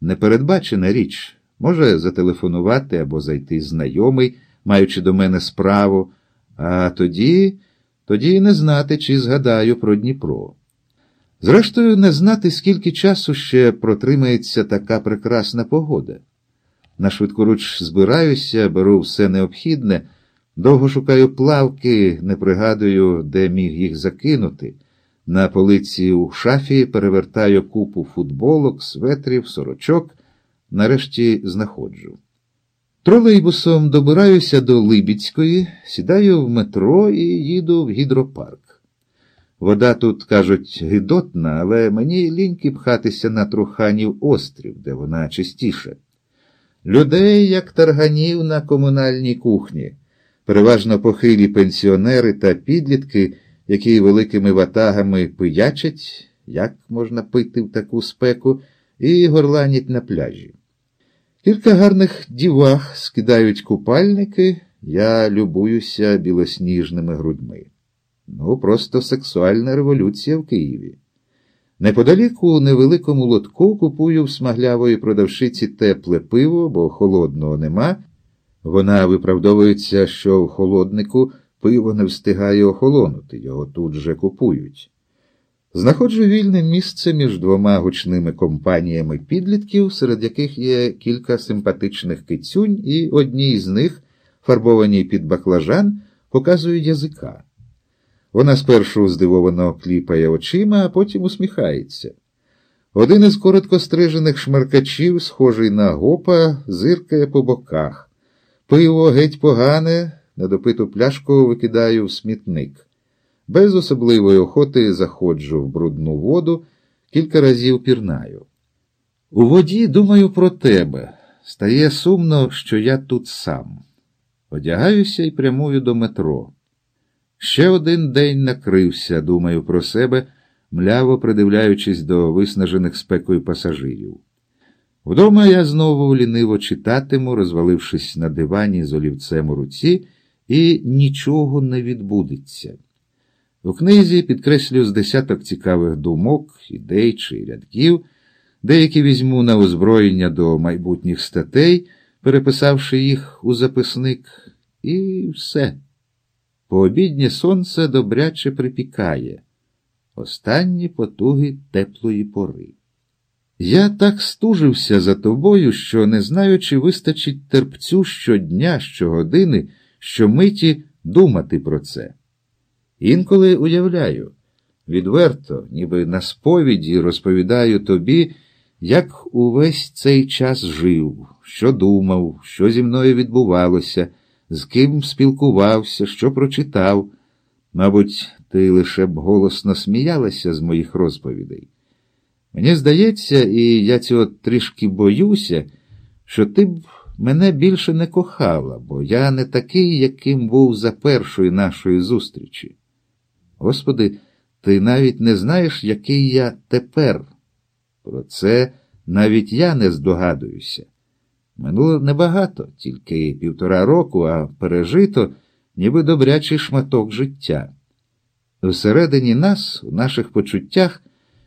непередбачена річ. Може зателефонувати або зайти знайомий, маючи до мене справу, а тоді, тоді не знати, чи згадаю про Дніпро. Зрештою, не знати, скільки часу ще протримається така прекрасна погода. На швидкоруч збираюся, беру все необхідне, довго шукаю плавки, не пригадую, де міг їх закинути. На полиці у шафі перевертаю купу футболок, светрів, сорочок, нарешті знаходжу. Тролейбусом добираюся до Либіцької, сідаю в метро і їду в гідропарк. Вода тут, кажуть, гидотна, але мені ліньки пхатися на Труханів острів, де вона чистіша. Людей, як тарганів на комунальній кухні, переважно похилі пенсіонери та підлітки, які великими ватагами пиячать, як можна пити в таку спеку, і горланять на пляжі. Кілька гарних дівах скидають купальники, я любуюся білосніжними грудьми. Ну, просто сексуальна революція в Києві. Неподалік у невеликому лотку купую в смаглявої продавшиці тепле пиво, бо холодного нема. Вона виправдовується, що в холоднику пиво не встигає охолонути, його тут же купують. Знаходжу вільне місце між двома гучними компаніями підлітків, серед яких є кілька симпатичних кицюнь, і одній з них, фарбовані під баклажан, показують язика. Вона спершу здивовано кліпає очима, а потім усміхається. Один із коротко стрижених шмаркачів, схожий на гопа, зиркає по боках. Пиво геть погане, недопиту пляшку викидаю в смітник. Без особливої охоти заходжу в брудну воду, кілька разів пірнаю. У воді думаю про тебе. Стає сумно, що я тут сам. Одягаюся і прямую до метро. Ще один день накрився, думаю про себе, мляво придивляючись до виснажених спекою пасажирів. Вдома я знову ліниво читатиму, розвалившись на дивані з олівцем у руці, і нічого не відбудеться. У книзі підкреслю з десяток цікавих думок, ідей чи рядків, деякі візьму на озброєння до майбутніх статей, переписавши їх у записник, і все. Пообіднє сонце добряче припікає, останні потуги теплої пори. Я так стужився за тобою, що не знаю, чи вистачить терпцю щодня, щогодини, щомиті думати про це. Інколи уявляю, відверто, ніби на сповіді розповідаю тобі, як увесь цей час жив, що думав, що зі мною відбувалося з ким спілкувався, що прочитав. Мабуть, ти лише б голосно сміялася з моїх розповідей. Мені здається, і я цього трішки боюся, що ти б мене більше не кохала, бо я не такий, яким був за першої нашої зустрічі. Господи, ти навіть не знаєш, який я тепер. Про це навіть я не здогадуюся. Минуло небагато, тільки півтора року, а пережито, ніби добрячий шматок життя. Всередині нас, у наших почуттях,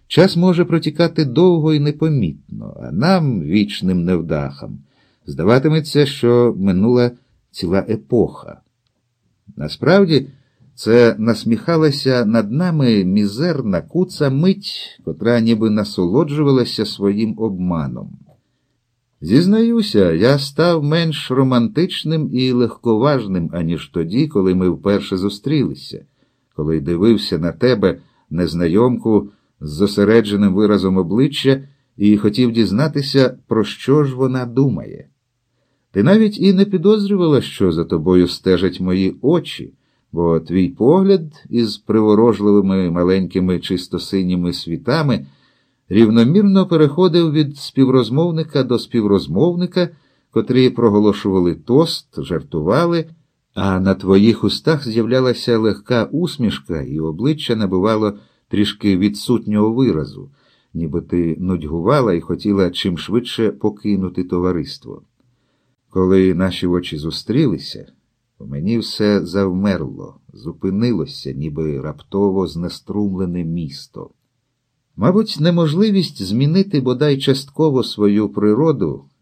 час може протікати довго і непомітно, а нам, вічним невдахам, здаватиметься, що минула ціла епоха. Насправді, це насміхалася над нами мізерна куца мить, котра ніби насолоджувалася своїм обманом. Зізнаюся, я став менш романтичним і легковажним, аніж тоді, коли ми вперше зустрілися, коли дивився на тебе, незнайомку, з зосередженим виразом обличчя, і хотів дізнатися, про що ж вона думає. Ти навіть і не підозрювала, що за тобою стежать мої очі, бо твій погляд із приворожливими маленькими чистосиніми світами рівномірно переходив від співрозмовника до співрозмовника, котрі проголошували тост, жартували, а на твоїх устах з'являлася легка усмішка, і обличчя набувало трішки відсутнього виразу, ніби ти нудьгувала і хотіла чим швидше покинути товариство. Коли наші очі зустрілися, у мені все завмерло, зупинилося, ніби раптово знеструмлене місто. Мабуть, неможливість змінити бодай частково свою природу